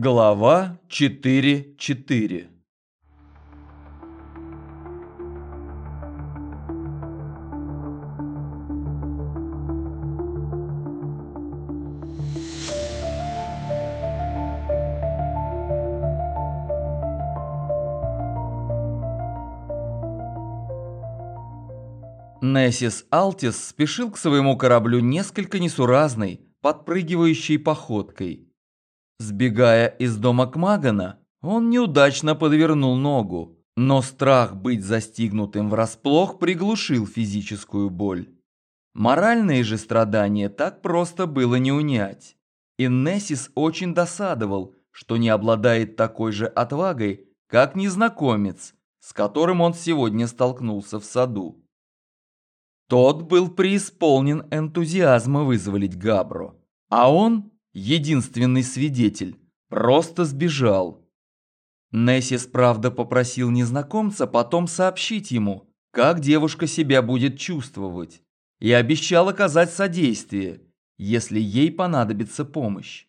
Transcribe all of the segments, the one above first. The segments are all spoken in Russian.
Глава 4.4 Нессис Алтис спешил к своему кораблю несколько несуразной, подпрыгивающей походкой. Сбегая из дома Кмагана, он неудачно подвернул ногу, но страх быть застигнутым врасплох приглушил физическую боль. Моральные же страдания так просто было не унять. И Нессис очень досадовал, что не обладает такой же отвагой, как незнакомец, с которым он сегодня столкнулся в саду. Тот был преисполнен энтузиазма вызволить Габро, а он единственный свидетель, просто сбежал. Нессис, правда, попросил незнакомца потом сообщить ему, как девушка себя будет чувствовать, и обещал оказать содействие, если ей понадобится помощь.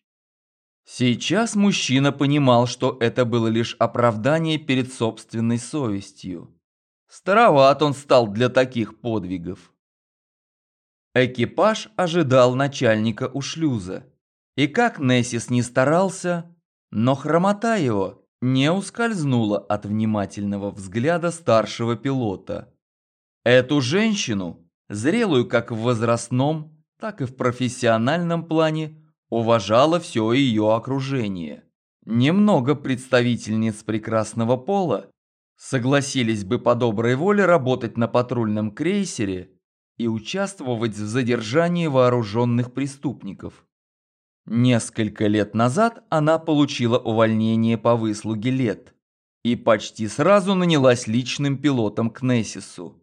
Сейчас мужчина понимал, что это было лишь оправдание перед собственной совестью. Староват он стал для таких подвигов. Экипаж ожидал начальника у шлюза. И как Нессис не старался, но хромота его не ускользнула от внимательного взгляда старшего пилота. Эту женщину, зрелую как в возрастном, так и в профессиональном плане, уважало все ее окружение. Немного представительниц прекрасного пола согласились бы по доброй воле работать на патрульном крейсере и участвовать в задержании вооруженных преступников. Несколько лет назад она получила увольнение по выслуге лет и почти сразу нанялась личным пилотом к Нессису.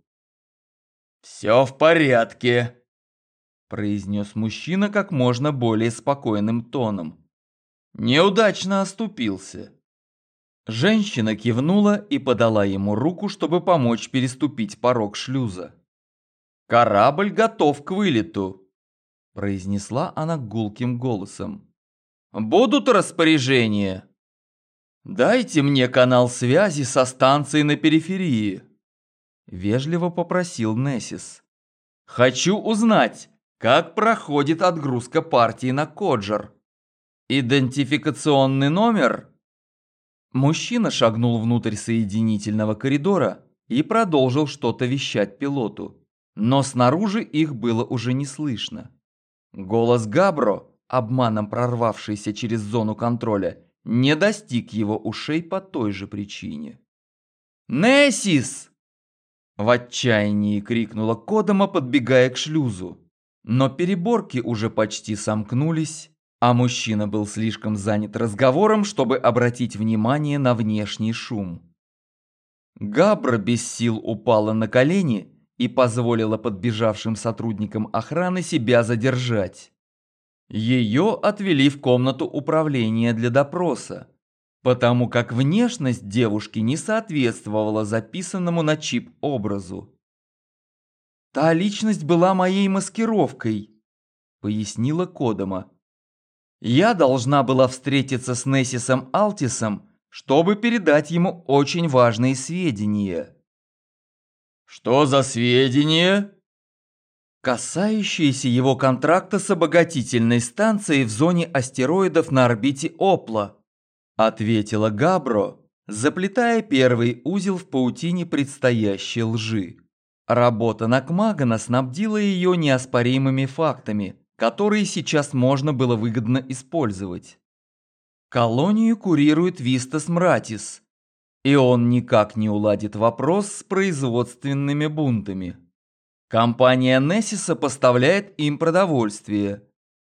«Все в порядке», – произнес мужчина как можно более спокойным тоном. Неудачно оступился. Женщина кивнула и подала ему руку, чтобы помочь переступить порог шлюза. «Корабль готов к вылету», произнесла она гулким голосом. «Будут распоряжения?» «Дайте мне канал связи со станцией на периферии», вежливо попросил Нессис. «Хочу узнать, как проходит отгрузка партии на Коджер. Идентификационный номер?» Мужчина шагнул внутрь соединительного коридора и продолжил что-то вещать пилоту. Но снаружи их было уже не слышно. Голос Габро, обманом прорвавшийся через зону контроля, не достиг его ушей по той же причине. «Нессис!» В отчаянии крикнула Кодома, подбегая к шлюзу. Но переборки уже почти сомкнулись, а мужчина был слишком занят разговором, чтобы обратить внимание на внешний шум. Габра без сил упала на колени и позволила подбежавшим сотрудникам охраны себя задержать. Ее отвели в комнату управления для допроса, потому как внешность девушки не соответствовала записанному на чип образу. «Та личность была моей маскировкой», — пояснила Кодома. «Я должна была встретиться с Нессисом Алтисом, чтобы передать ему очень важные сведения». «Что за сведения?» касающиеся его контракта с обогатительной станцией в зоне астероидов на орбите Опла, ответила Габро, заплетая первый узел в паутине предстоящей лжи. Работа Накмагана снабдила ее неоспоримыми фактами, которые сейчас можно было выгодно использовать. Колонию курирует Вистас Мратис, и он никак не уладит вопрос с производственными бунтами. Компания Нессиса поставляет им продовольствие.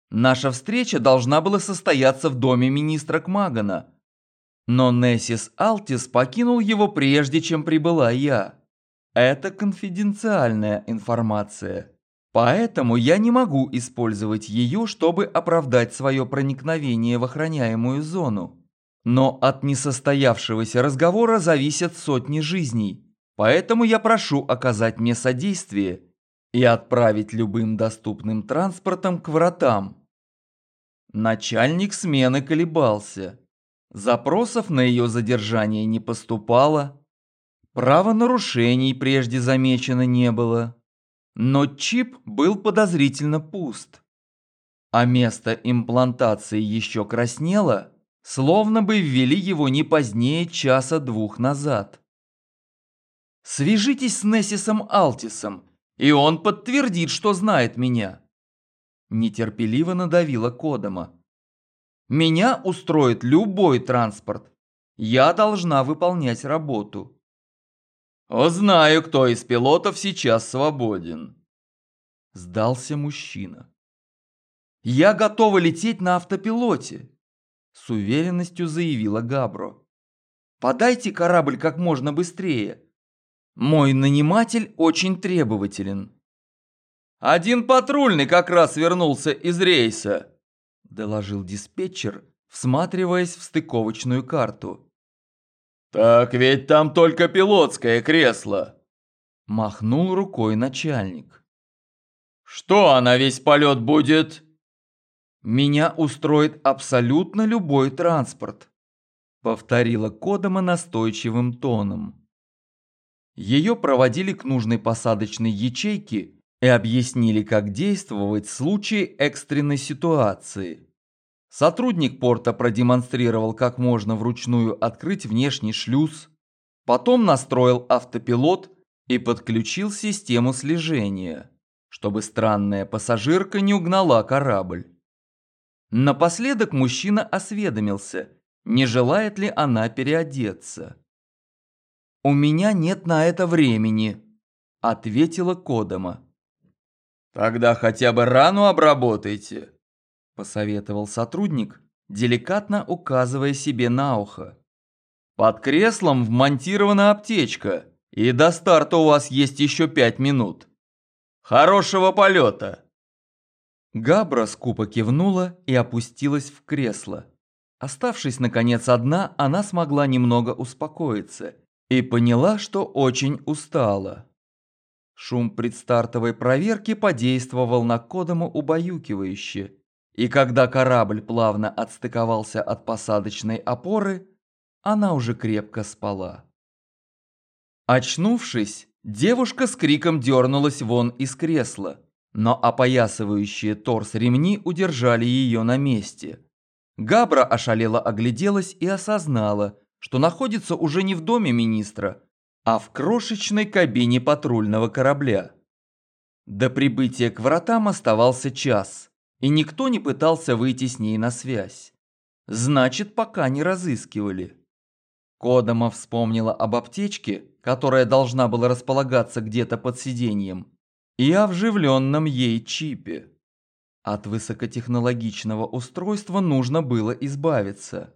Наша встреча должна была состояться в доме министра Кмагана. Но Нессис Алтис покинул его прежде, чем прибыла я. Это конфиденциальная информация. Поэтому я не могу использовать ее, чтобы оправдать свое проникновение в охраняемую зону. Но от несостоявшегося разговора зависят сотни жизней. Поэтому я прошу оказать мне содействие и отправить любым доступным транспортом к вратам. Начальник смены колебался. Запросов на ее задержание не поступало. Правонарушений прежде замечено не было. Но чип был подозрительно пуст. А место имплантации еще краснело, словно бы ввели его не позднее часа-двух назад. Свяжитесь с Нессисом Алтисом, и он подтвердит, что знает меня. Нетерпеливо надавила Кодома. Меня устроит любой транспорт. Я должна выполнять работу. Знаю, кто из пилотов сейчас свободен. Сдался мужчина. Я готова лететь на автопилоте, с уверенностью заявила Габро. Подайте корабль как можно быстрее. Мой наниматель очень требователен. Один патрульный как раз вернулся из рейса, доложил диспетчер, всматриваясь в стыковочную карту. Так ведь там только пилотское кресло. Махнул рукой начальник. Что она весь полет будет? Меня устроит абсолютно любой транспорт, повторила Кодома настойчивым тоном. Ее проводили к нужной посадочной ячейке и объяснили, как действовать в случае экстренной ситуации. Сотрудник порта продемонстрировал, как можно вручную открыть внешний шлюз, потом настроил автопилот и подключил систему слежения, чтобы странная пассажирка не угнала корабль. Напоследок мужчина осведомился, не желает ли она переодеться. «У меня нет на это времени», – ответила Кодома. «Тогда хотя бы рану обработайте», – посоветовал сотрудник, деликатно указывая себе на ухо. «Под креслом вмонтирована аптечка, и до старта у вас есть еще пять минут. Хорошего полета!» Габра скупо кивнула и опустилась в кресло. Оставшись, наконец, одна, она смогла немного успокоиться – и поняла, что очень устала. Шум предстартовой проверки подействовал на Кодому убаюкивающе, и когда корабль плавно отстыковался от посадочной опоры, она уже крепко спала. Очнувшись, девушка с криком дернулась вон из кресла, но опоясывающие торс ремни удержали ее на месте. Габра ошалела огляделась и осознала – что находится уже не в доме министра, а в крошечной кабине патрульного корабля. До прибытия к вратам оставался час, и никто не пытался выйти с ней на связь. Значит, пока не разыскивали. Кодома вспомнила об аптечке, которая должна была располагаться где-то под сиденьем, и о вживленном ей чипе. От высокотехнологичного устройства нужно было избавиться.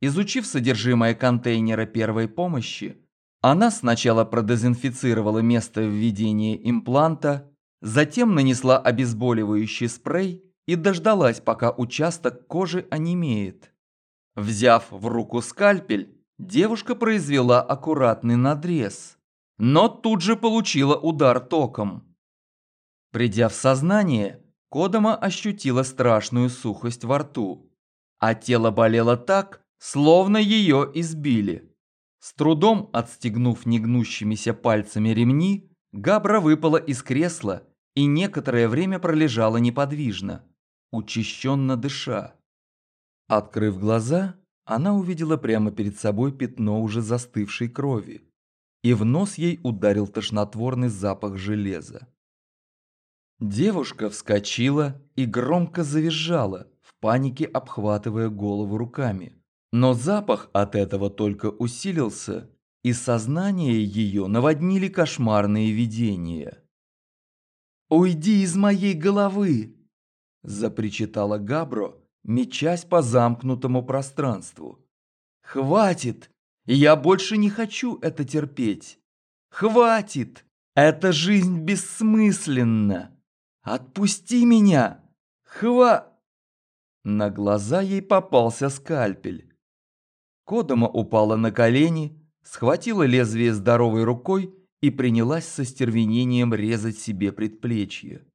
Изучив содержимое контейнера первой помощи, она сначала продезинфицировала место введения импланта, затем нанесла обезболивающий спрей и дождалась, пока участок кожи онемеет. Взяв в руку скальпель, девушка произвела аккуратный надрез, но тут же получила удар током. Придя в сознание, Кодома ощутила страшную сухость во рту, а тело болело так, словно ее избили. С трудом отстегнув негнущимися пальцами ремни, Габра выпала из кресла и некоторое время пролежала неподвижно, учащенно дыша. Открыв глаза, она увидела прямо перед собой пятно уже застывшей крови, и в нос ей ударил тошнотворный запах железа. Девушка вскочила и громко завизжала, в панике обхватывая голову руками. Но запах от этого только усилился, и сознание ее наводнили кошмарные видения. «Уйди из моей головы!» – запричитала Габро, мечась по замкнутому пространству. «Хватит! Я больше не хочу это терпеть! Хватит! Эта жизнь бессмысленна! Отпусти меня! Хва...» На глаза ей попался скальпель. Кодома упала на колени, схватила лезвие здоровой рукой и принялась со стервенением резать себе предплечье.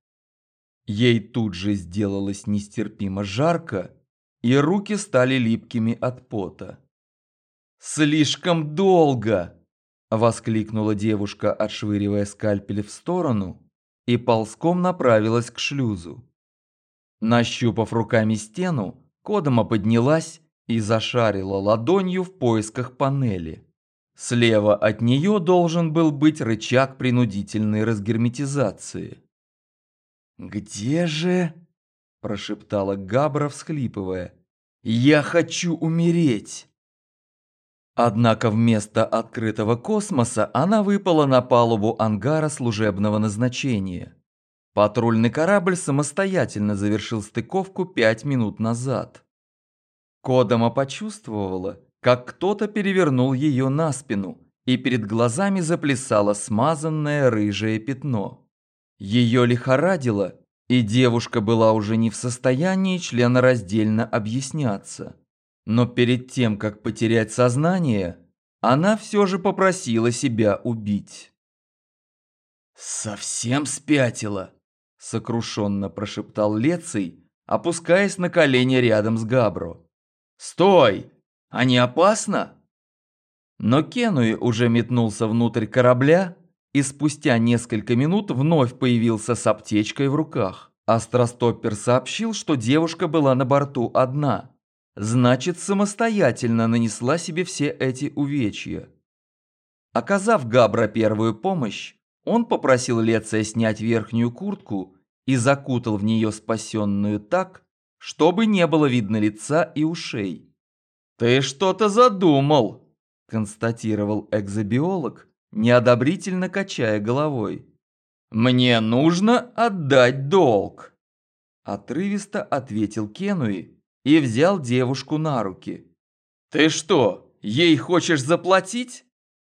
Ей тут же сделалось нестерпимо жарко, и руки стали липкими от пота. «Слишком долго!» – воскликнула девушка, отшвыривая скальпель в сторону, и ползком направилась к шлюзу. Нащупав руками стену, Кодома поднялась и зашарила ладонью в поисках панели. Слева от нее должен был быть рычаг принудительной разгерметизации. «Где же?» – прошептала Габра, всхлипывая. «Я хочу умереть!» Однако вместо открытого космоса она выпала на палубу ангара служебного назначения. Патрульный корабль самостоятельно завершил стыковку пять минут назад. Кодома почувствовала, как кто-то перевернул ее на спину, и перед глазами заплясало смазанное рыжее пятно. Ее лихорадило, и девушка была уже не в состоянии членораздельно объясняться. Но перед тем, как потерять сознание, она все же попросила себя убить. «Совсем спятила?» сокрушенно прошептал Леций, опускаясь на колени рядом с Габро. «Стой! А не опасно?» Но Кенуи уже метнулся внутрь корабля и спустя несколько минут вновь появился с аптечкой в руках. Астростоппер сообщил, что девушка была на борту одна. Значит, самостоятельно нанесла себе все эти увечья. Оказав Габра первую помощь, он попросил Леция снять верхнюю куртку и закутал в нее спасенную так, чтобы не было видно лица и ушей. «Ты что-то задумал», – констатировал экзобиолог, неодобрительно качая головой. «Мне нужно отдать долг», – отрывисто ответил Кенуи и взял девушку на руки. «Ты что, ей хочешь заплатить?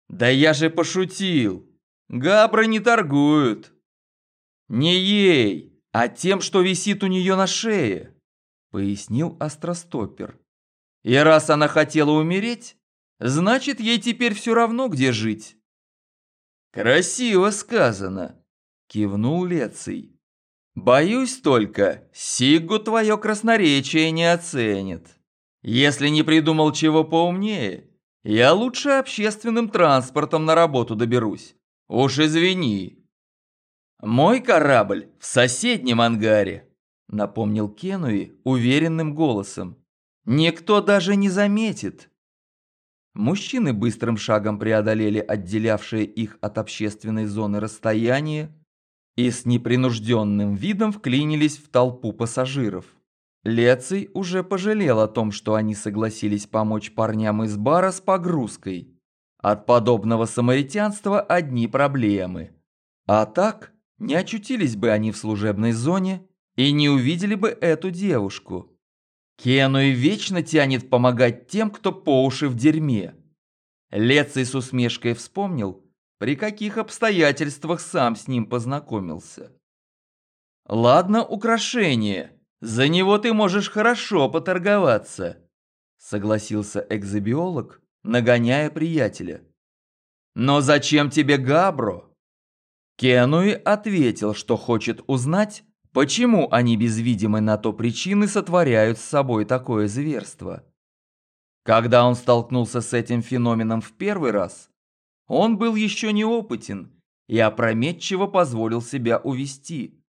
Да я же пошутил!» Габры не торгуют. Не ей, а тем, что висит у нее на шее, пояснил Астростоппер. И раз она хотела умереть, значит, ей теперь все равно, где жить. Красиво сказано, кивнул Леций. Боюсь только, Сигу твое красноречие не оценит. Если не придумал чего поумнее, я лучше общественным транспортом на работу доберусь. Уж извини. Мой корабль в соседнем ангаре, напомнил Кенуи уверенным голосом. Никто даже не заметит. Мужчины быстрым шагом преодолели отделявшее их от общественной зоны расстояние и с непринужденным видом вклинились в толпу пассажиров. Леций уже пожалел о том, что они согласились помочь парням из бара с погрузкой. От подобного самаритянства одни проблемы. А так, не очутились бы они в служебной зоне и не увидели бы эту девушку. Кену и вечно тянет помогать тем, кто по уши в дерьме. Леций с усмешкой вспомнил, при каких обстоятельствах сам с ним познакомился. «Ладно, украшение, за него ты можешь хорошо поторговаться», согласился экзобиолог, нагоняя приятеля. «Но зачем тебе Габро?» Кенуи ответил, что хочет узнать, почему они без видимой на то причины сотворяют с собой такое зверство. Когда он столкнулся с этим феноменом в первый раз, он был еще неопытен и опрометчиво позволил себя увести.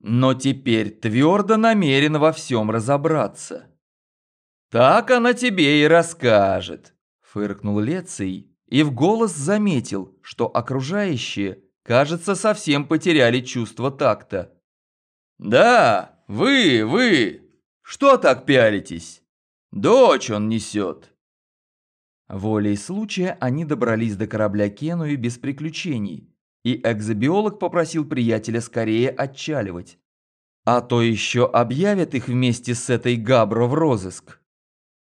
Но теперь твердо намерен во всем разобраться. Так она тебе и расскажет фыркнул Леций и в голос заметил, что окружающие, кажется, совсем потеряли чувство такта. «Да, вы, вы! Что так пялитесь? Дочь он несет!» Волей случая они добрались до корабля Кенуи без приключений, и экзобиолог попросил приятеля скорее отчаливать. А то еще объявят их вместе с этой Габро в розыск.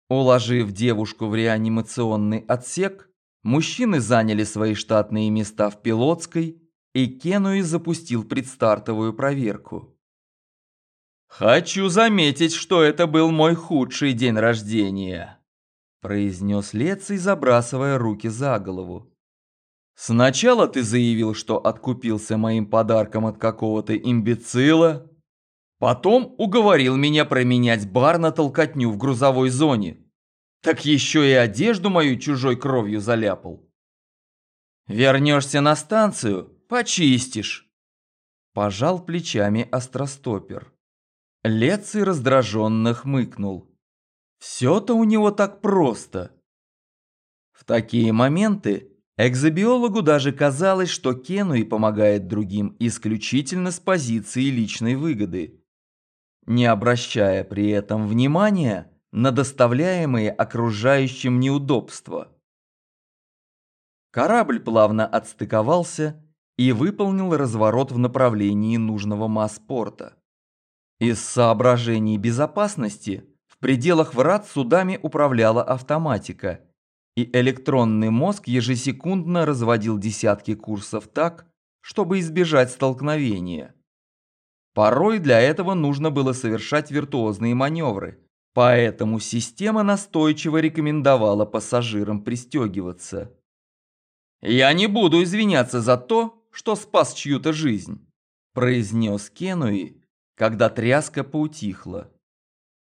Уложив девушку в реанимационный отсек, мужчины заняли свои штатные места в пилотской, и Кенуи запустил предстартовую проверку. «Хочу заметить, что это был мой худший день рождения», произнес Леций, забрасывая руки за голову. «Сначала ты заявил, что откупился моим подарком от какого-то имбецила, Потом уговорил меня променять бар на толкотню в грузовой зоне. Так еще и одежду мою чужой кровью заляпал. Вернешься на станцию, почистишь. Пожал плечами остростопер. Леций раздраженно хмыкнул. Все-то у него так просто. В такие моменты экзобиологу даже казалось, что Кенуи помогает другим исключительно с позиции личной выгоды, не обращая при этом внимания на доставляемые окружающим неудобства. Корабль плавно отстыковался и выполнил разворот в направлении нужного масс-порта. Из соображений безопасности в пределах врат судами управляла автоматика, и электронный мозг ежесекундно разводил десятки курсов так, чтобы избежать столкновения. Порой для этого нужно было совершать виртуозные маневры, поэтому система настойчиво рекомендовала пассажирам пристегиваться. «Я не буду извиняться за то, что спас чью-то жизнь», произнес Кенуи, когда тряска поутихла.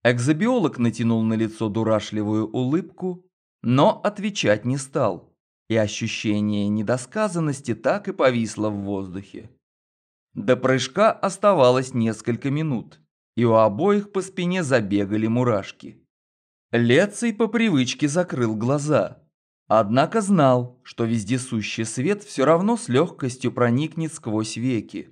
Экзобиолог натянул на лицо дурашливую улыбку, но отвечать не стал, и ощущение недосказанности так и повисло в воздухе. До прыжка оставалось несколько минут, и у обоих по спине забегали мурашки. Леций по привычке закрыл глаза, однако знал, что вездесущий свет все равно с легкостью проникнет сквозь веки.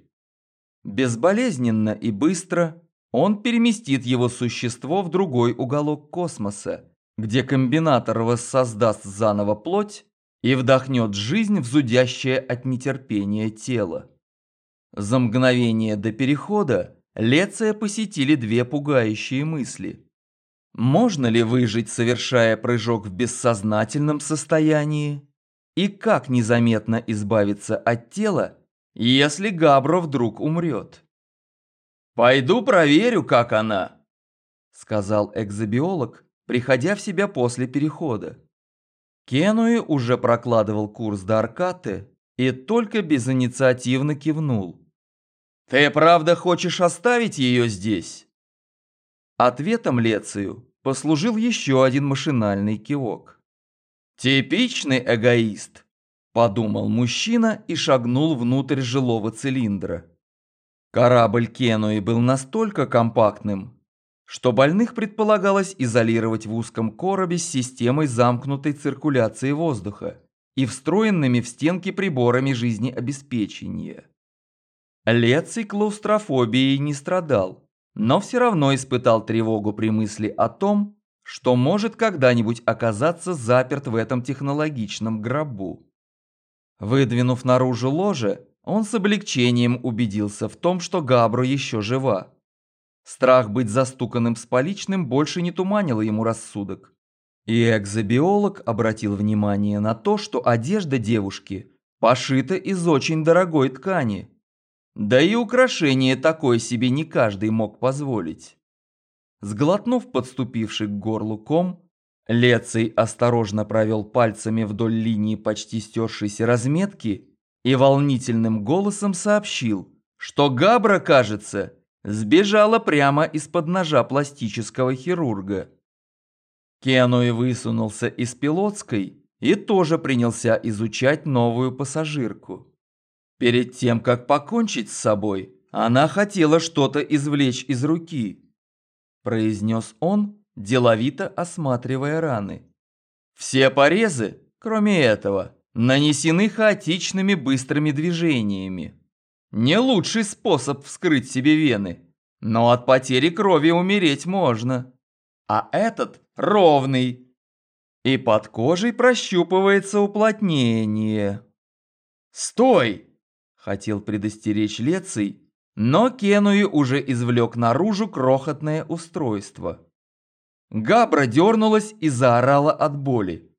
Безболезненно и быстро он переместит его существо в другой уголок космоса, где комбинатор воссоздаст заново плоть и вдохнет жизнь в зудящее от нетерпения тело. За мгновение до перехода Леция посетили две пугающие мысли. Можно ли выжить, совершая прыжок в бессознательном состоянии? И как незаметно избавиться от тела, если Габро вдруг умрет? «Пойду проверю, как она», — сказал экзобиолог, приходя в себя после перехода. Кенуи уже прокладывал курс до Аркаты и только безинициативно кивнул. «Ты правда хочешь оставить ее здесь?» Ответом Лецию послужил еще один машинальный кивок. «Типичный эгоист», – подумал мужчина и шагнул внутрь жилого цилиндра. Корабль Кенуи был настолько компактным, что больных предполагалось изолировать в узком коробе с системой замкнутой циркуляции воздуха и встроенными в стенки приборами жизнеобеспечения. Леций клаустрофобией не страдал, но все равно испытал тревогу при мысли о том, что может когда-нибудь оказаться заперт в этом технологичном гробу. Выдвинув наружу ложе, он с облегчением убедился в том, что Габро еще жива. Страх быть застуканным с поличным больше не туманил ему рассудок. И экзобиолог обратил внимание на то, что одежда девушки пошита из очень дорогой ткани. Да и украшение такое себе не каждый мог позволить. Сглотнув подступивший к горлу ком, Леций осторожно провел пальцами вдоль линии почти стершейся разметки и волнительным голосом сообщил, что Габра, кажется, сбежала прямо из-под ножа пластического хирурга. Кенуи высунулся из пилотской и тоже принялся изучать новую пассажирку. Перед тем, как покончить с собой, она хотела что-то извлечь из руки, произнес он, деловито осматривая раны. Все порезы, кроме этого, нанесены хаотичными быстрыми движениями. Не лучший способ вскрыть себе вены, но от потери крови умереть можно. А этот ровный. И под кожей прощупывается уплотнение. «Стой!» – хотел предостеречь Леций, но Кенуи уже извлек наружу крохотное устройство. Габра дернулась и заорала от боли.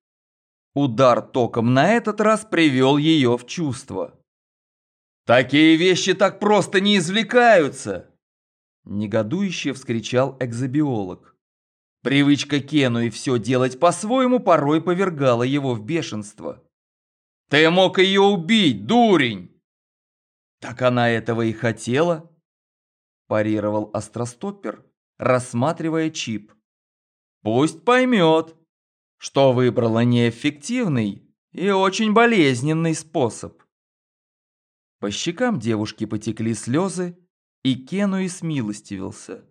Удар током на этот раз привел ее в чувство. «Такие вещи так просто не извлекаются!» Негодующе вскричал экзобиолог. Привычка Кену и все делать по-своему порой повергала его в бешенство. «Ты мог ее убить, дурень!» Так она этого и хотела. парировал остростоппер, рассматривая чип. Пусть поймет, что выбрала неэффективный и очень болезненный способ. По щекам девушки потекли слезы, и Кену и смилостивился.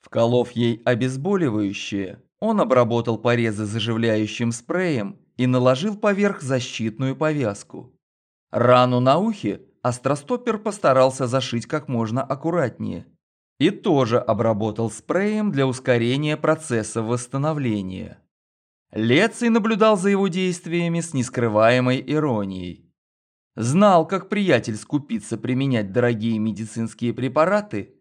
Вколов ей обезболивающее, он обработал порезы заживляющим спреем и наложил поверх защитную повязку. Рану на ухе остростоппер постарался зашить как можно аккуратнее и тоже обработал спреем для ускорения процесса восстановления. Леций наблюдал за его действиями с нескрываемой иронией. Знал, как приятель скупится применять дорогие медицинские препараты,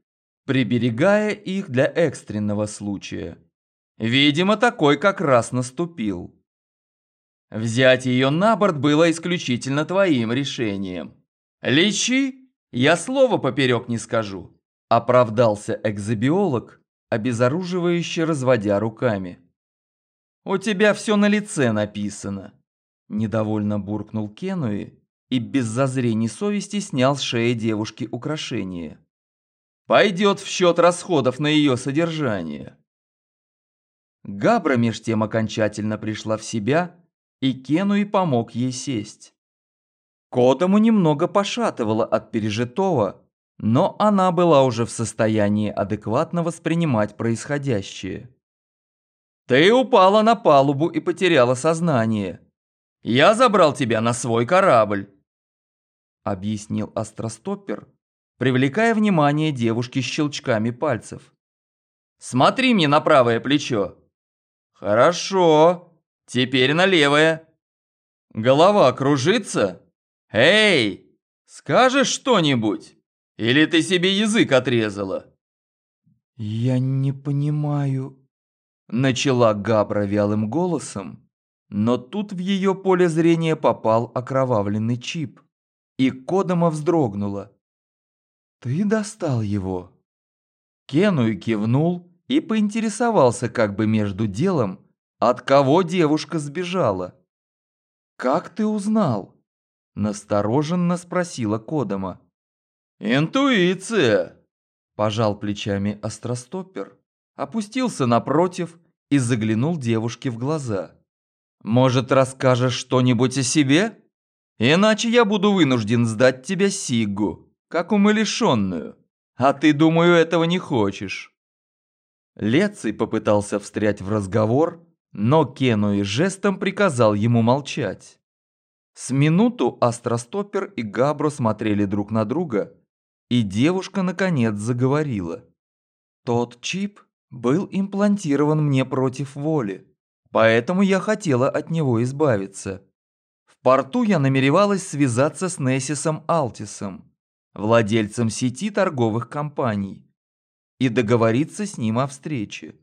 приберегая их для экстренного случая. Видимо, такой как раз наступил. Взять ее на борт было исключительно твоим решением. Лечи, я слова поперек не скажу. Оправдался экзобиолог, обезоруживающе разводя руками. «У тебя все на лице написано», – недовольно буркнул Кенуи и без зазрений совести снял с шеи девушки украшение. «Пойдет в счет расходов на ее содержание». Габра меж тем окончательно пришла в себя, и Кенуи помог ей сесть. Котому немного пошатывало от пережитого, но она была уже в состоянии адекватно воспринимать происходящее. «Ты упала на палубу и потеряла сознание. Я забрал тебя на свой корабль», — объяснил астростоппер, привлекая внимание девушки щелчками пальцев. «Смотри мне на правое плечо». «Хорошо, теперь на левое». «Голова кружится? Эй, скажешь что-нибудь? Или ты себе язык отрезала?» «Я не понимаю», Начала Габра вялым голосом, но тут в ее поле зрения попал окровавленный чип, и Кодома вздрогнула. «Ты достал его?» Кенуй кивнул и поинтересовался как бы между делом, от кого девушка сбежала. «Как ты узнал?» – настороженно спросила Кодома. «Интуиция!» – пожал плечами Остростоппер опустился напротив и заглянул девушке в глаза. «Может, расскажешь что-нибудь о себе? Иначе я буду вынужден сдать тебя Сигу, как умалишенную. А ты, думаю, этого не хочешь». Леций попытался встрять в разговор, но Кену жестом приказал ему молчать. С минуту Астростопер и Габро смотрели друг на друга, и девушка наконец заговорила. «Тот чип был имплантирован мне против воли, поэтому я хотела от него избавиться. В порту я намеревалась связаться с Нессисом Алтисом, владельцем сети торговых компаний, и договориться с ним о встрече.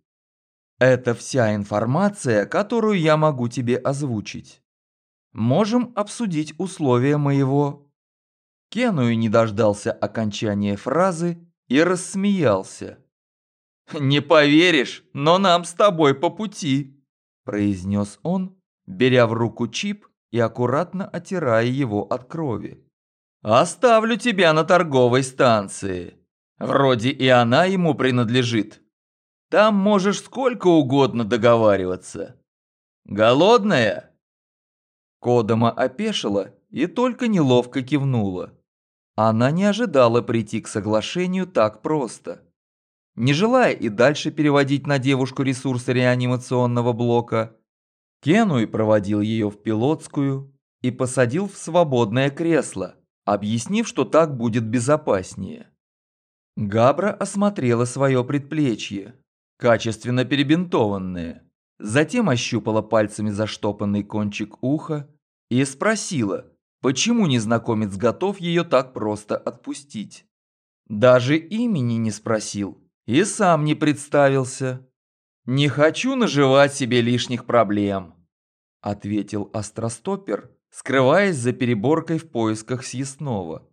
Это вся информация, которую я могу тебе озвучить. Можем обсудить условия моего... Кеную не дождался окончания фразы и рассмеялся. «Не поверишь, но нам с тобой по пути», – произнес он, беря в руку чип и аккуратно отирая его от крови. «Оставлю тебя на торговой станции. Вроде и она ему принадлежит. Там можешь сколько угодно договариваться. Голодная?» Кодома опешила и только неловко кивнула. Она не ожидала прийти к соглашению так просто. Не желая и дальше переводить на девушку ресурсы реанимационного блока, Кенуи проводил ее в пилотскую и посадил в свободное кресло, объяснив, что так будет безопаснее. Габра осмотрела свое предплечье, качественно перебинтованное, затем ощупала пальцами заштопанный кончик уха и спросила, почему незнакомец готов ее так просто отпустить. Даже имени не спросил, и сам не представился. «Не хочу наживать себе лишних проблем», – ответил Остростопер, скрываясь за переборкой в поисках съестного.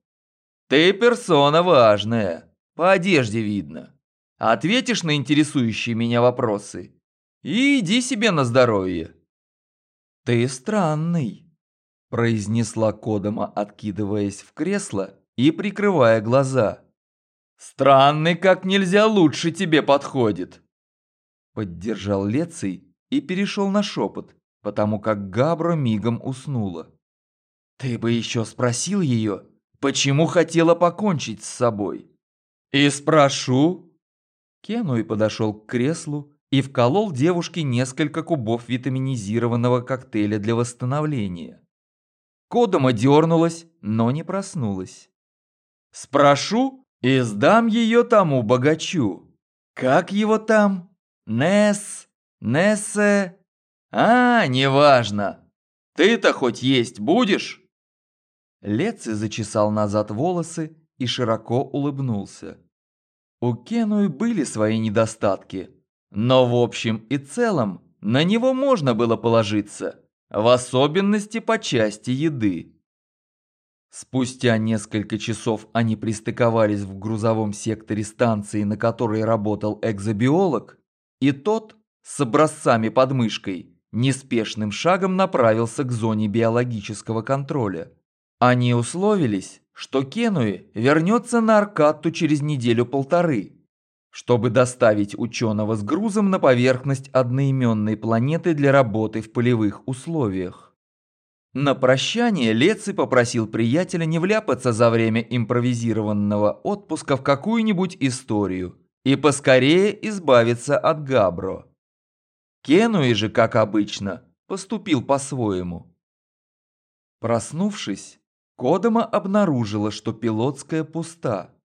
«Ты персона важная, по одежде видно. Ответишь на интересующие меня вопросы и иди себе на здоровье». «Ты странный», – произнесла Кодома, откидываясь в кресло и прикрывая глаза. Странный как нельзя лучше тебе подходит. Поддержал Леций и перешел на шепот, потому как Габро мигом уснула. Ты бы еще спросил ее, почему хотела покончить с собой. И спрошу. Кенуи подошел к креслу и вколол девушке несколько кубов витаминизированного коктейля для восстановления. Кодома дернулась, но не проснулась. Спрошу и сдам ее тому богачу. Как его там? Несс? Нессе? А, неважно. Ты-то хоть есть будешь? Леци зачесал назад волосы и широко улыбнулся. У Кенуи были свои недостатки, но в общем и целом на него можно было положиться, в особенности по части еды. Спустя несколько часов они пристыковались в грузовом секторе станции, на которой работал экзобиолог, и тот с образцами под мышкой неспешным шагом направился к зоне биологического контроля. Они условились, что Кенуи вернется на Аркатту через неделю-полторы, чтобы доставить ученого с грузом на поверхность одноименной планеты для работы в полевых условиях. На прощание Леци попросил приятеля не вляпаться за время импровизированного отпуска в какую-нибудь историю и поскорее избавиться от Габро. Кенуи же, как обычно, поступил по-своему. Проснувшись, Кодома обнаружила, что пилотская пуста.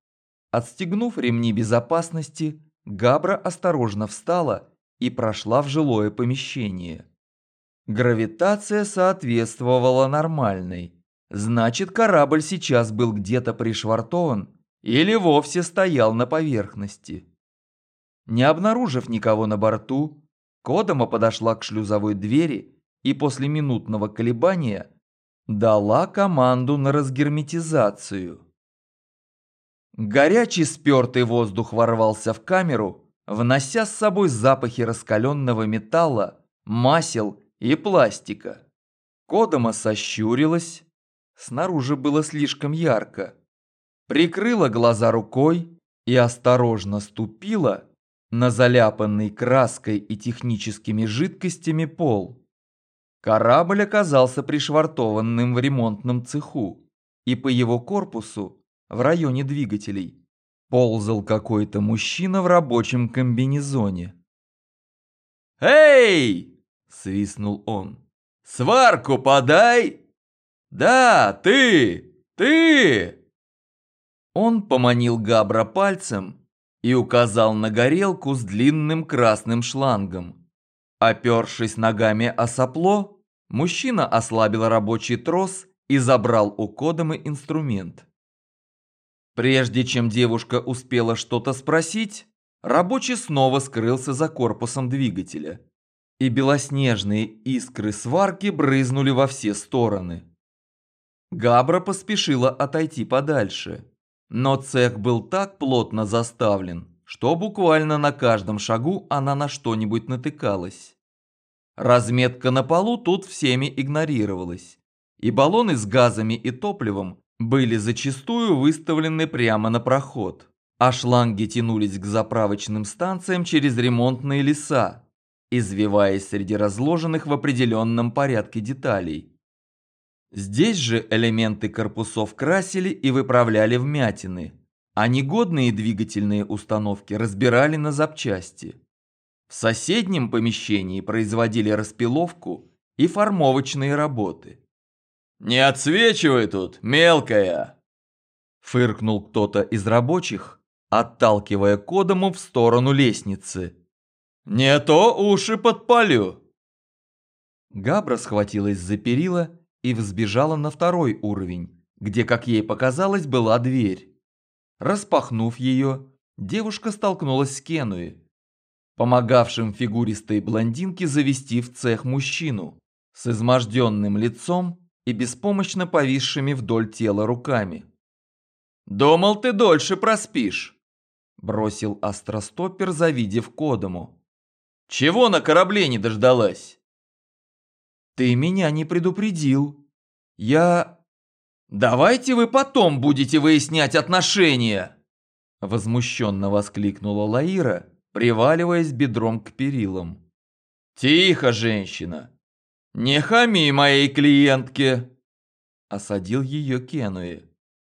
Отстегнув ремни безопасности, Габра осторожно встала и прошла в жилое помещение. Гравитация соответствовала нормальной. Значит, корабль сейчас был где-то пришвартован или вовсе стоял на поверхности. Не обнаружив никого на борту, Кодома подошла к шлюзовой двери и после минутного колебания дала команду на разгерметизацию. Горячий спертый воздух ворвался в камеру, внося с собой запахи раскаленного металла, масел и пластика. Кодома сощурилась, снаружи было слишком ярко, прикрыла глаза рукой и осторожно ступила на заляпанный краской и техническими жидкостями пол. Корабль оказался пришвартованным в ремонтном цеху, и по его корпусу в районе двигателей. Ползал какой-то мужчина в рабочем комбинезоне. «Эй!» – свистнул он. «Сварку подай!» «Да, ты! Ты!» Он поманил Габра пальцем и указал на горелку с длинным красным шлангом. Опершись ногами о сопло, мужчина ослабил рабочий трос и забрал у Кодомы инструмент. Прежде чем девушка успела что-то спросить, рабочий снова скрылся за корпусом двигателя. И белоснежные искры сварки брызнули во все стороны. Габра поспешила отойти подальше. Но цех был так плотно заставлен, что буквально на каждом шагу она на что-нибудь натыкалась. Разметка на полу тут всеми игнорировалась, и баллоны с газами и топливом были зачастую выставлены прямо на проход, а шланги тянулись к заправочным станциям через ремонтные леса, извиваясь среди разложенных в определенном порядке деталей. Здесь же элементы корпусов красили и выправляли вмятины, а негодные двигательные установки разбирали на запчасти. В соседнем помещении производили распиловку и формовочные работы – «Не отсвечивай тут, мелкая!» Фыркнул кто-то из рабочих, отталкивая Кодому в сторону лестницы. «Не то уши подпалю!» Габра схватилась за перила и взбежала на второй уровень, где, как ей показалось, была дверь. Распахнув ее, девушка столкнулась с Кенуи, помогавшим фигуристой блондинке завести в цех мужчину с изможденным лицом и беспомощно повисшими вдоль тела руками. «Думал, ты дольше проспишь», – бросил астростоппер, завидев Кодому. «Чего на корабле не дождалась?» «Ты меня не предупредил. Я...» «Давайте вы потом будете выяснять отношения!» Возмущенно воскликнула Лаира, приваливаясь бедром к перилам. «Тихо, женщина! Не хами моей клиентке!» Осадил ее Кенуи.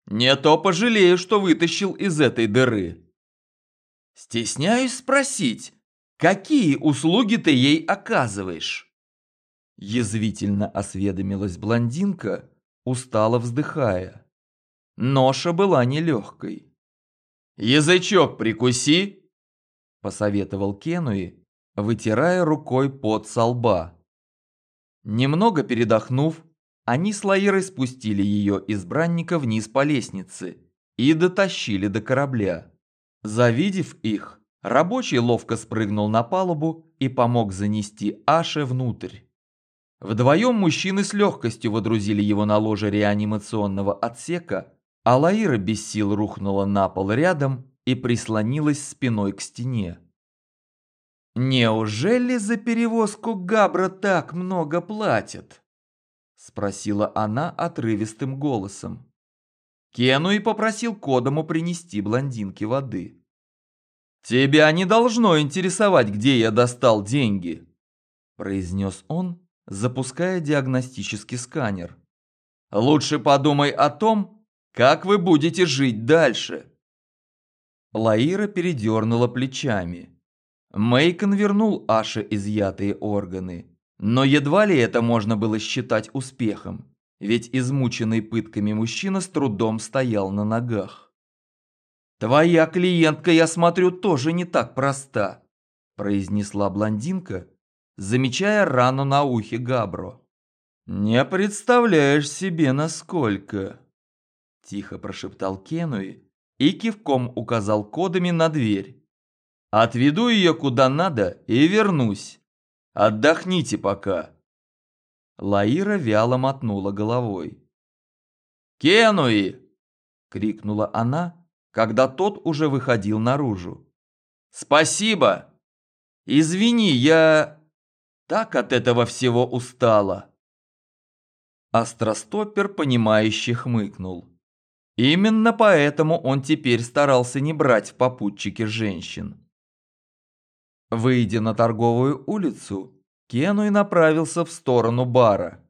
«Не то пожалею, что вытащил из этой дыры!» «Стесняюсь спросить, какие услуги ты ей оказываешь?» Язвительно осведомилась блондинка, устало вздыхая. Ноша была нелегкой. «Язычок прикуси!» – посоветовал Кенуи, вытирая рукой пот со лба. Немного передохнув, они с Лаирой спустили ее избранника вниз по лестнице и дотащили до корабля. Завидев их, рабочий ловко спрыгнул на палубу и помог занести Аше внутрь. Вдвоем мужчины с легкостью водрузили его на ложе реанимационного отсека, а Лаира без сил рухнула на пол рядом и прислонилась спиной к стене. «Неужели за перевозку Габра так много платят?» Спросила она отрывистым голосом. Кену и попросил Кодому принести блондинке воды. «Тебя не должно интересовать, где я достал деньги», произнес он, запуская диагностический сканер. «Лучше подумай о том, как вы будете жить дальше». Лаира передернула плечами. Мейкон вернул Аше изъятые органы, но едва ли это можно было считать успехом, ведь измученный пытками мужчина с трудом стоял на ногах. «Твоя клиентка, я смотрю, тоже не так проста», произнесла блондинка, замечая рану на ухе Габро. «Не представляешь себе, насколько», тихо прошептал Кенуи и кивком указал кодами на дверь. Отведу ее куда надо и вернусь. Отдохните пока. Лаира вяло мотнула головой. «Кенуи!» – крикнула она, когда тот уже выходил наружу. «Спасибо! Извини, я так от этого всего устала!» Астростоппер, понимающе хмыкнул. Именно поэтому он теперь старался не брать в попутчики женщин. Выйдя на торговую улицу, Кенуй направился в сторону бара.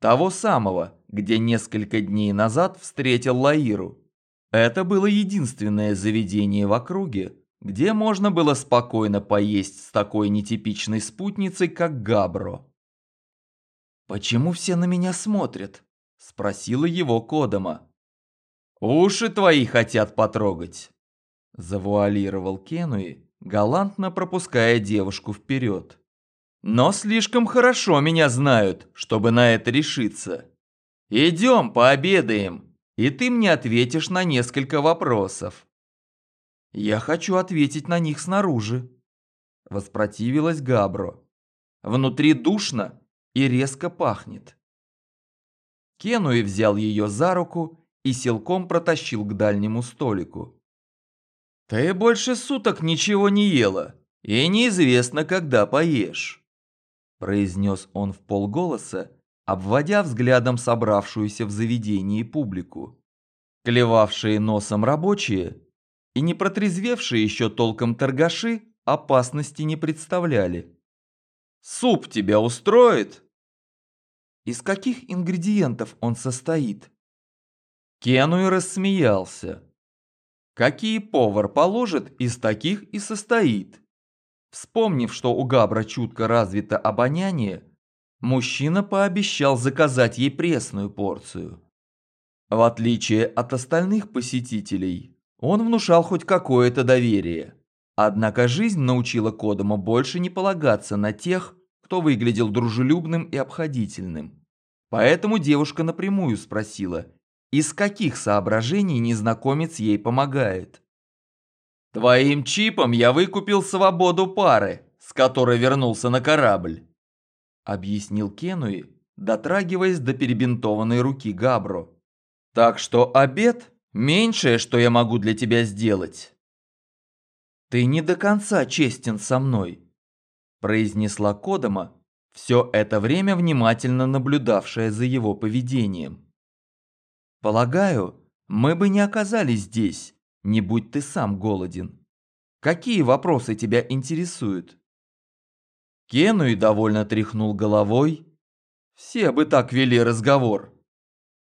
Того самого, где несколько дней назад встретил Лаиру. Это было единственное заведение в округе, где можно было спокойно поесть с такой нетипичной спутницей, как Габро. «Почему все на меня смотрят?» – спросила его Кодома. «Уши твои хотят потрогать», – завуалировал Кенуи галантно пропуская девушку вперед. «Но слишком хорошо меня знают, чтобы на это решиться. Идем, пообедаем, и ты мне ответишь на несколько вопросов». «Я хочу ответить на них снаружи», – воспротивилась Габро. «Внутри душно и резко пахнет». Кенуи взял ее за руку и силком протащил к дальнему столику. «Ты больше суток ничего не ела, и неизвестно, когда поешь», произнес он в полголоса, обводя взглядом собравшуюся в заведении публику. Клевавшие носом рабочие и не протрезвевшие еще толком торгаши опасности не представляли. «Суп тебя устроит?» «Из каких ингредиентов он состоит?» Кенуй рассмеялся. Какие повар положит, из таких и состоит. Вспомнив, что у Габра чутко развито обоняние, мужчина пообещал заказать ей пресную порцию. В отличие от остальных посетителей, он внушал хоть какое-то доверие. Однако жизнь научила Кодома больше не полагаться на тех, кто выглядел дружелюбным и обходительным. Поэтому девушка напрямую спросила, из каких соображений незнакомец ей помогает? «Твоим чипом я выкупил свободу пары, с которой вернулся на корабль», объяснил Кенуи, дотрагиваясь до перебинтованной руки Габро. «Так что обед – меньшее, что я могу для тебя сделать». «Ты не до конца честен со мной», – произнесла Кодома, все это время внимательно наблюдавшая за его поведением. Полагаю, мы бы не оказались здесь, не будь ты сам голоден. Какие вопросы тебя интересуют? Кенуи довольно тряхнул головой. Все бы так вели разговор.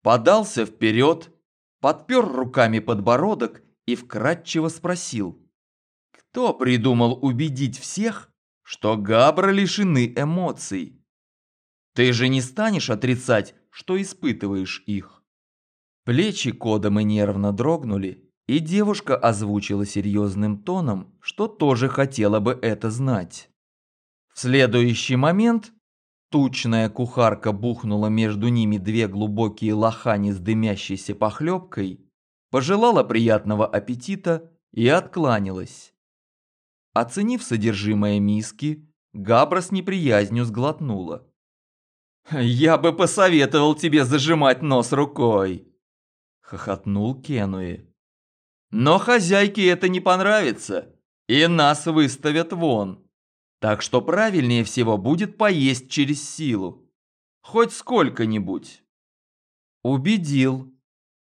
Подался вперед, подпер руками подбородок и вкратчиво спросил. Кто придумал убедить всех, что габры лишены эмоций? Ты же не станешь отрицать, что испытываешь их. Плечи Кодомы нервно дрогнули, и девушка озвучила серьезным тоном, что тоже хотела бы это знать. Следующий момент тучная кухарка бухнула между ними две глубокие лохани с дымящейся похлебкой, пожелала приятного аппетита и откланялась. Оценив содержимое миски, Габра с неприязнью сглотнула. «Я бы посоветовал тебе зажимать нос рукой!» Хохотнул Кенуи. «Но хозяйке это не понравится, и нас выставят вон!» Так что правильнее всего будет поесть через силу. Хоть сколько-нибудь. Убедил,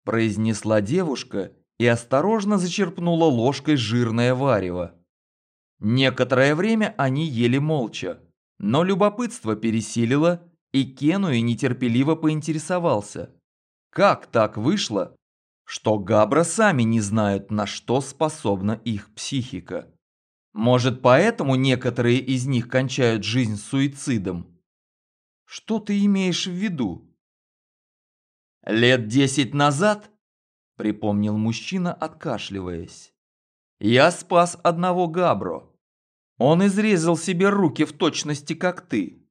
произнесла девушка и осторожно зачерпнула ложкой жирное варево. Некоторое время они ели молча, но любопытство пересилило, и Кенуи нетерпеливо поинтересовался. Как так вышло, что Габра сами не знают, на что способна их психика? Может, поэтому некоторые из них кончают жизнь суицидом? Что ты имеешь в виду? Лет десять назад, припомнил мужчина, откашливаясь, я спас одного Габро. Он изрезал себе руки в точности, как ты.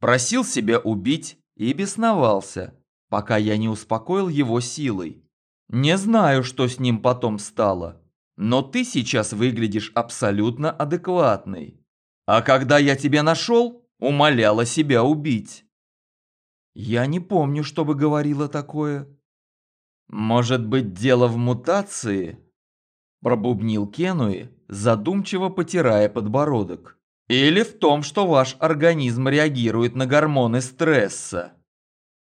Просил себя убить и бесновался, пока я не успокоил его силой. Не знаю, что с ним потом стало. Но ты сейчас выглядишь абсолютно адекватной. А когда я тебя нашел, умоляла себя убить. Я не помню, чтобы говорила такое. Может быть, дело в мутации? Пробубнил Кенуи, задумчиво потирая подбородок. Или в том, что ваш организм реагирует на гормоны стресса.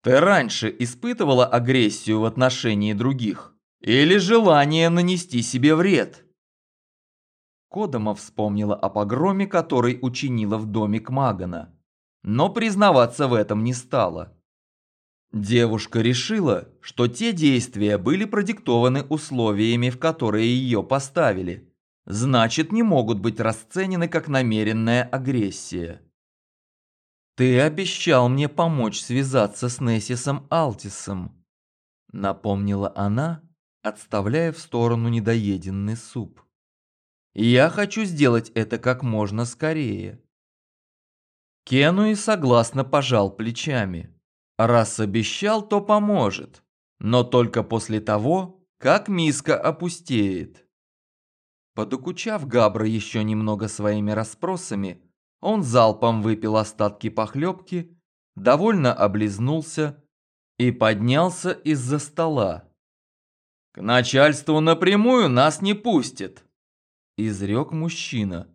Ты раньше испытывала агрессию в отношении других? Или желание нанести себе вред. Кодома вспомнила о погроме, который учинила в доме Кмагана, но признаваться в этом не стала. Девушка решила, что те действия были продиктованы условиями, в которые ее поставили, значит не могут быть расценены как намеренная агрессия. «Ты обещал мне помочь связаться с Нессисом Алтисом», напомнила она, отставляя в сторону недоеденный суп. «Я хочу сделать это как можно скорее». Кенуи согласно пожал плечами. Раз обещал, то поможет, но только после того, как миска опустеет. Подокучав Габра еще немного своими расспросами, он залпом выпил остатки похлебки, довольно облизнулся и поднялся из-за стола. «К начальству напрямую нас не пустят», – изрек мужчина.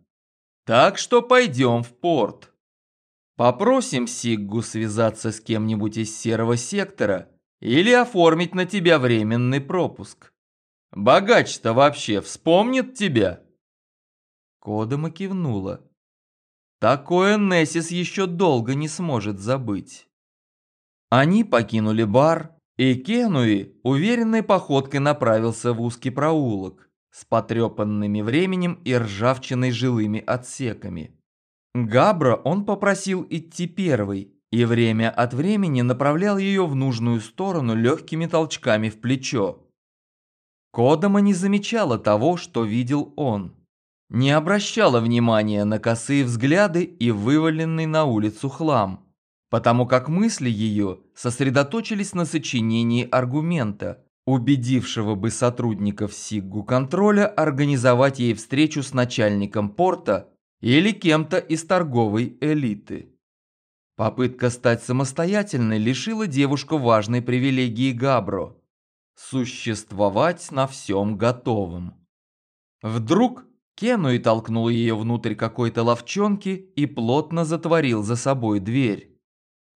«Так что пойдем в порт. Попросим Сиггу связаться с кем-нибудь из серого сектора или оформить на тебя временный пропуск. Богач-то вообще вспомнит тебя?» Кодома кивнула. Такое Нессис еще долго не сможет забыть. Они покинули бар, и Кенуи уверенной походкой направился в узкий проулок с потрепанными временем и ржавчиной жилыми отсеками. Габра он попросил идти первый и время от времени направлял ее в нужную сторону легкими толчками в плечо. Кодома не замечала того, что видел он. Не обращала внимания на косые взгляды и вываленный на улицу хлам потому как мысли ее сосредоточились на сочинении аргумента, убедившего бы сотрудников Сиггу контроля организовать ей встречу с начальником порта или кем-то из торговой элиты. Попытка стать самостоятельной лишила девушку важной привилегии Габро – существовать на всем готовом. Вдруг Кенуи толкнул ее внутрь какой-то ловчонки и плотно затворил за собой дверь.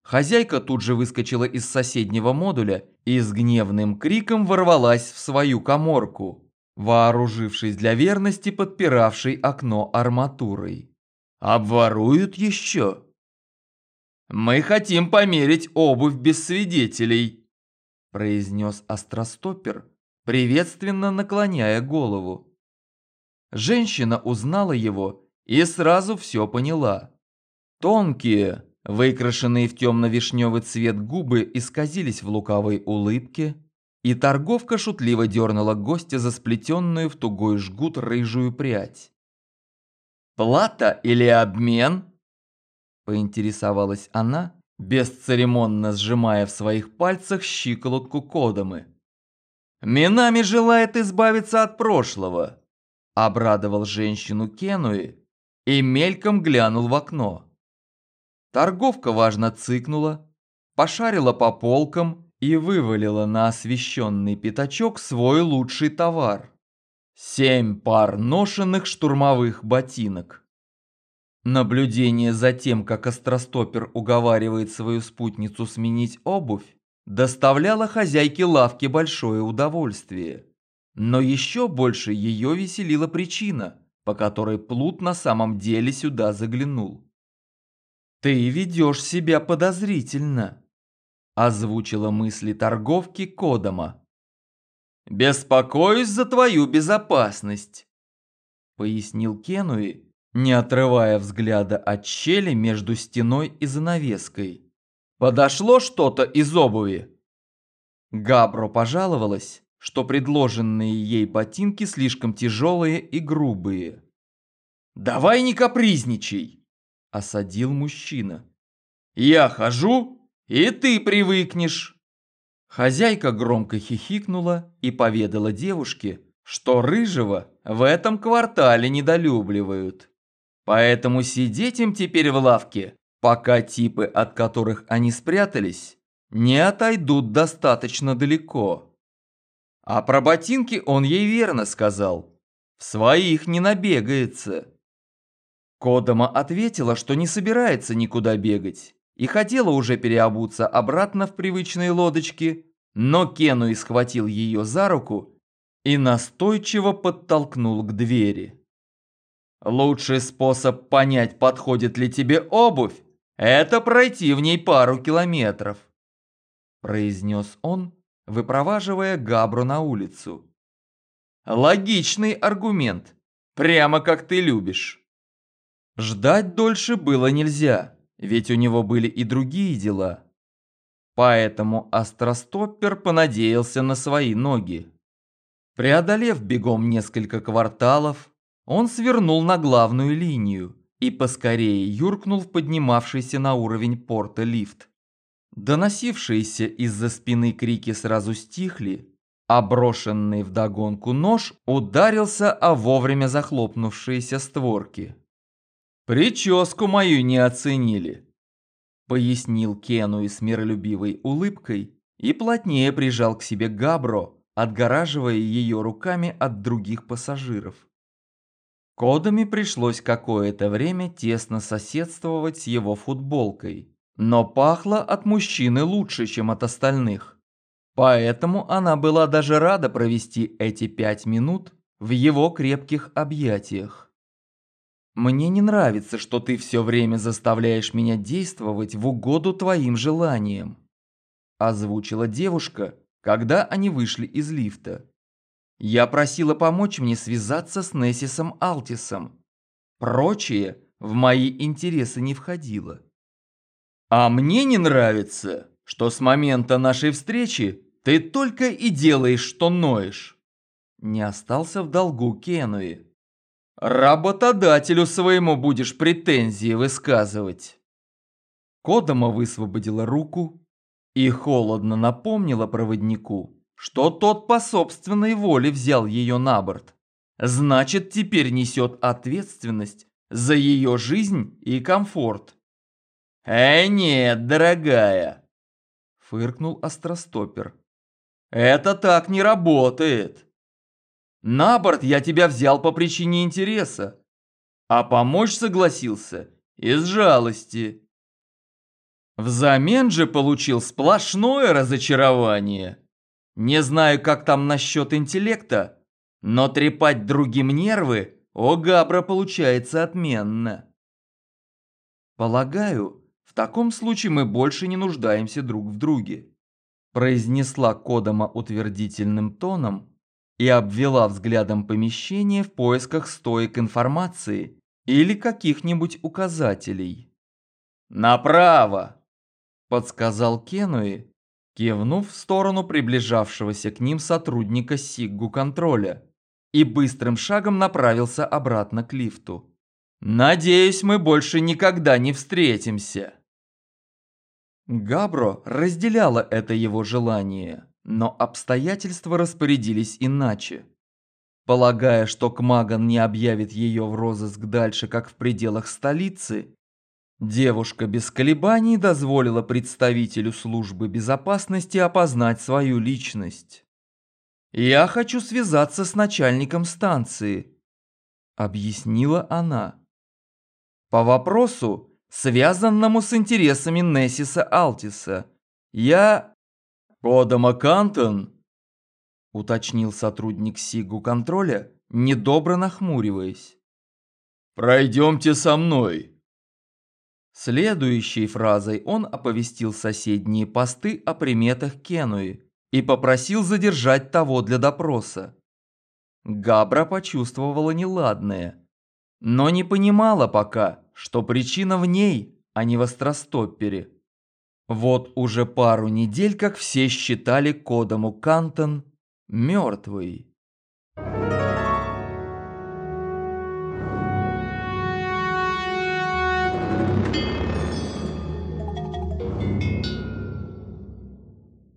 Хозяйка тут же выскочила из соседнего модуля и с гневным криком ворвалась в свою коморку. вооружившись для верности подпиравшей окно арматурой. «Обворуют еще?» «Мы хотим померить обувь без свидетелей», произнес остростопер, приветственно наклоняя голову. Женщина узнала его и сразу все поняла. Тонкие, выкрашенные в темно-вишневый цвет губы исказились в лукавой улыбке, и торговка шутливо дернула гостя за сплетенную в тугой жгут рыжую прядь. «Плата или обмен?» Поинтересовалась она, бесцеремонно сжимая в своих пальцах щиколотку Кодомы. «Минами желает избавиться от прошлого», – обрадовал женщину Кенуи и мельком глянул в окно. Торговка важно цыкнула, пошарила по полкам и вывалила на освещенный пятачок свой лучший товар. Семь пар ношенных штурмовых ботинок. Наблюдение за тем, как остростопер уговаривает свою спутницу сменить обувь, доставляло хозяйке лавки большое удовольствие. Но еще больше ее веселила причина, по которой Плут на самом деле сюда заглянул. «Ты ведешь себя подозрительно», озвучила мысли торговки Кодома. «Беспокоюсь за твою безопасность», пояснил Кенуи, не отрывая взгляда от щели между стеной и занавеской. «Подошло что-то из обуви?» Габро пожаловалась, что предложенные ей ботинки слишком тяжелые и грубые. «Давай не капризничай!» – осадил мужчина. «Я хожу, и ты привыкнешь. Хозяйка громко хихикнула и поведала девушке, что рыжего в этом квартале недолюбливают. Поэтому сидеть им теперь в лавке, пока типы, от которых они спрятались, не отойдут достаточно далеко. А про ботинки он ей верно сказал. В своих не набегается. Кодома ответила, что не собирается никуда бегать и хотела уже переобуться обратно в привычные лодочки, но Кенуи схватил ее за руку и настойчиво подтолкнул к двери. «Лучший способ понять, подходит ли тебе обувь, это пройти в ней пару километров», произнес он, выпроваживая Габру на улицу. «Логичный аргумент, прямо как ты любишь». Ждать дольше было нельзя ведь у него были и другие дела. Поэтому Астростоппер понадеялся на свои ноги. Преодолев бегом несколько кварталов, он свернул на главную линию и поскорее юркнул в поднимавшийся на уровень порта лифт. Доносившиеся из-за спины крики сразу стихли, а брошенный вдогонку нож ударился о вовремя захлопнувшиеся створки. «Прическу мою не оценили», — пояснил Кену с миролюбивой улыбкой и плотнее прижал к себе Габро, отгораживая ее руками от других пассажиров. Кодами пришлось какое-то время тесно соседствовать с его футболкой, но пахло от мужчины лучше, чем от остальных. Поэтому она была даже рада провести эти пять минут в его крепких объятиях. Мне не нравится, что ты все время заставляешь меня действовать в угоду твоим желаниям. Озвучила девушка, когда они вышли из лифта. Я просила помочь мне связаться с Нессисом Алтисом. Прочее в мои интересы не входило. А мне не нравится, что с момента нашей встречи ты только и делаешь, что ноешь. Не остался в долгу Кенуи. Работодателю своему будешь претензии высказывать. Кодома высвободила руку и холодно напомнила проводнику, что тот по собственной воле взял ее на борт. Значит, теперь несет ответственность за ее жизнь и комфорт. «Э, нет, дорогая!» – фыркнул Остростопер. «Это так не работает!» На борт я тебя взял по причине интереса, а помочь согласился из жалости. Взамен же получил сплошное разочарование. Не знаю, как там насчет интеллекта, Но трепать другим нервы о Габра получается отменно. Полагаю, в таком случае мы больше не нуждаемся друг в друге, произнесла Кодома утвердительным тоном и обвела взглядом помещение в поисках стоек информации или каких-нибудь указателей. «Направо!» – подсказал Кенуи, кивнув в сторону приближавшегося к ним сотрудника Сиггу контроля и быстрым шагом направился обратно к лифту. «Надеюсь, мы больше никогда не встретимся!» Габро разделяла это его желание, но обстоятельства распорядились иначе. Полагая, что Кмаган не объявит ее в розыск дальше, как в пределах столицы, девушка без колебаний дозволила представителю службы безопасности опознать свою личность. «Я хочу связаться с начальником станции», – объяснила она. «По вопросу, связанному с интересами Нессиса Алтиса, я...» «Кодома Кантон?» – уточнил сотрудник Сигу контроля, недобро нахмуриваясь. «Пройдемте со мной». Следующей фразой он оповестил соседние посты о приметах Кенуи и попросил задержать того для допроса. Габра почувствовала неладное, но не понимала пока, что причина в ней, а не в Остростоппере. Вот уже пару недель, как все считали Кодому Кантон мертвой.